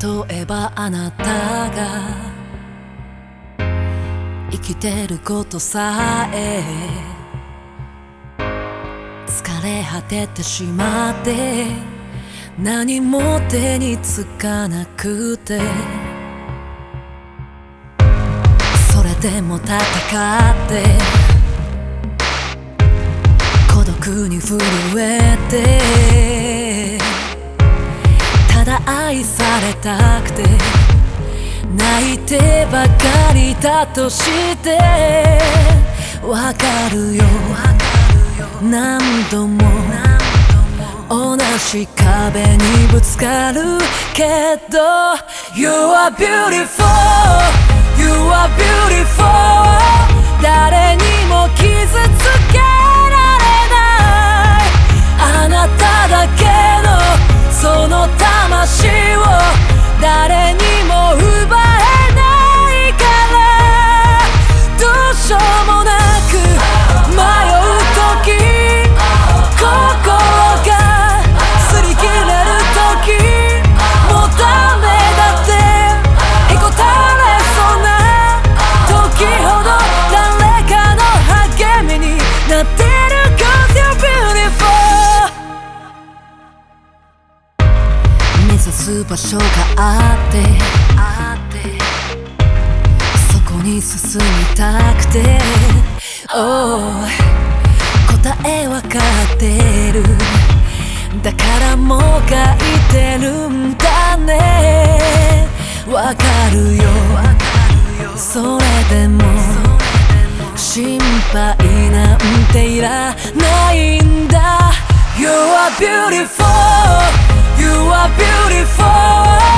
例えばあなたが生きてることさえ疲れ果ててしまって何も手につかなくてそれでも戦って孤独に震えて愛されたくて泣いてばかりだとしてわかるよ。何度も同じ壁にぶつかるけど You are beautiful You are beautiful 誰になってる Cause you're beautiful 目指す場所があってあってそこに進みたくて。Oh 答えわかってる。だからもがいてるんだね。わかるよ。それでも心配なんていらないんだ You are beautiful You are beautiful